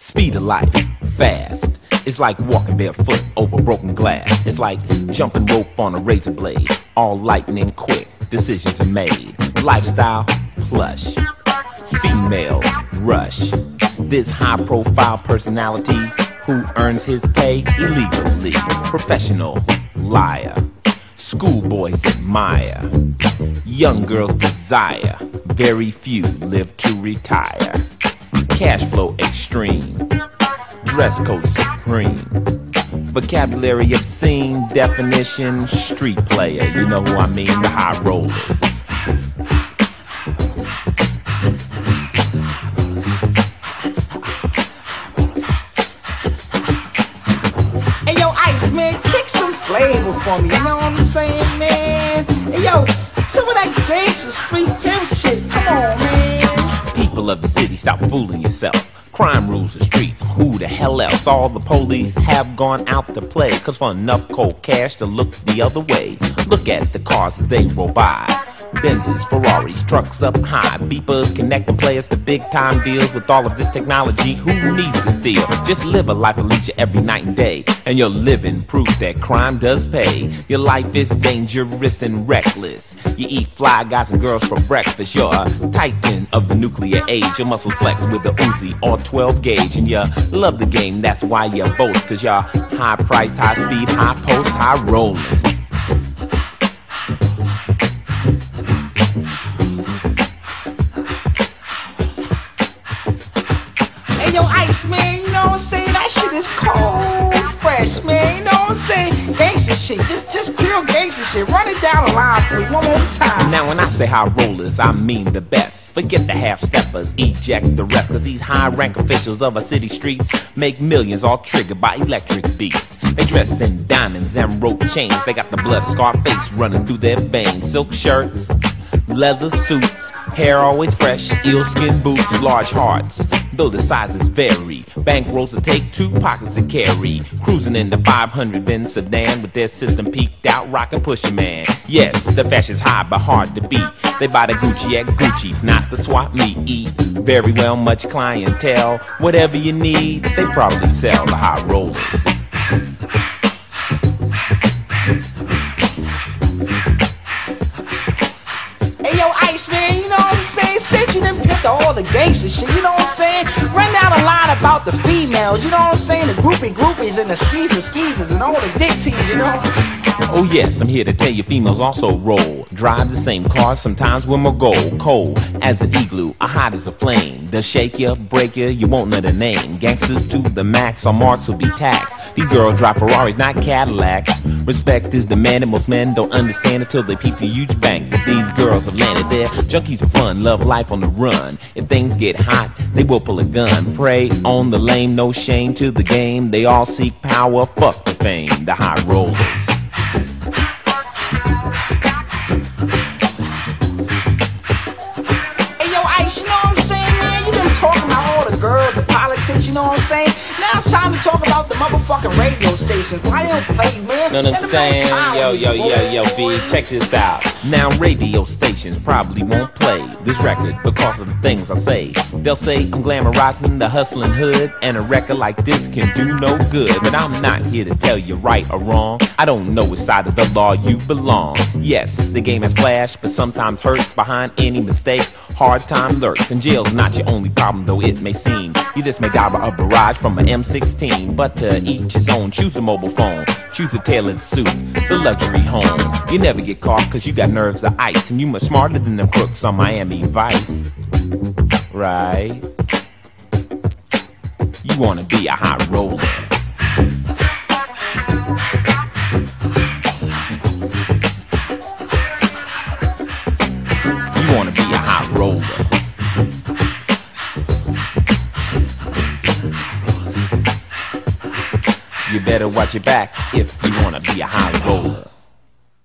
Speed of life, fast. It's like walking barefoot over broken glass. It's like jumping rope on a razor blade. All lightning quick, decisions are made. Lifestyle, plush. Female, rush. This high profile personality who earns his pay illegally. Professional, liar. Schoolboys admire. Young girls desire. Very few live to retire. Cash flow extreme. Dress code supreme. Vocabulary obscene. Definition street player. You know who I mean? The high rollers. Hey yo, Ice Man, kick some flavor for me. You know what I'm saying, man? Hey yo, some of that gangster street Of the city, stop fooling yourself. Crime rules the streets. Who the hell else? All the police have gone out to play. Cause for enough cold cash to look the other way. Look at the cars as they roll by. Benzes, Ferraris, trucks up high. Beepers connecting players to big time deals with all of this technology. Who needs to steal? Just live a life of leisure every night and day. And you're living proof that crime does pay. Your life is dangerous and reckless. You eat fly guys and girls for breakfast. You're a titan of the nuclear age. Your muscles flex with the Uzi or 12 gauge. And you love the game, that's why you boast. Cause you're high priced, high speed, high post, high rolling. Yo, Ice Man, you know what I'm saying? That shit is cold, fresh, man. You know what I'm saying? Gangster shit, just just pure gangster shit. Run it down the line for me one more time. Now, when I say high rollers, I mean the best. Forget the half steppers, eject the rest. Cause these high rank officials of our city streets make millions all triggered by electric beats. They dress in diamonds and rope chains. They got the blood of Scarface running through their veins. Silk shirts, leather suits, hair always fresh, eel skin boots, large hearts. Though the sizes vary, bankrolls to take, two pockets to carry. Cruising in the 500 Benz sedan with their system peaked out, rockin' pusher man. Yes, the fashion's high but hard to beat. They buy the Gucci at Gucci's, not the swap meet. Eat very well, much clientele. Whatever you need, they probably sell the high rollers. Hey yo, Ice Man, you know? Since you didn't pick all the gangster shit, you know what I'm saying? Run down a line about the you know what I'm saying? The groupie groupies and the skeezer skeezers and all the dick tees, you know? Oh yes, I'm here to tell you females also roll. Drive the same cars, sometimes with my gold. Cold as an igloo, a hot as a flame. They'll shake you, break you, you won't know the name. Gangsters to the max, our marks will be taxed. These girls drive Ferraris, not Cadillacs. Respect is demanded, most men don't understand until they peep the huge bank that these girls have landed there. Junkies for fun, love life on the run. If things get hot, they will pull a gun. Prey on the lame, no shame to the game. They all seek power, fuck the fame. The high rollers. Hey yo, Ice, you know what I'm saying, man? You been talking about all the girls, the politics, you know what I'm saying? Now it's time to talk about the motherfucking radio stations. Why they don't play, man? Know what I'm saying? on Yo, yo, yo, yo, B, check this out. Now, radio stations probably won't play this record because of the things I say. They'll say I'm glamorizing the hustling hood, and a record like this can do no good. But I'm not here to tell you right or wrong. I don't know which side of the law you belong. Yes, the game has flash, but sometimes hurts behind any mistake. Hard time lurks, and jail's not your only problem, though it may seem. You just may by a barrage from an M16, but to each his own. Choose a mobile phone, choose a tailored suit, the luxury home. You never get caught cause you got nerves of ice, and you much smarter than them crooks on Miami Vice. Right? You wanna be a high roller. You better watch your back if you wanna be a high roller.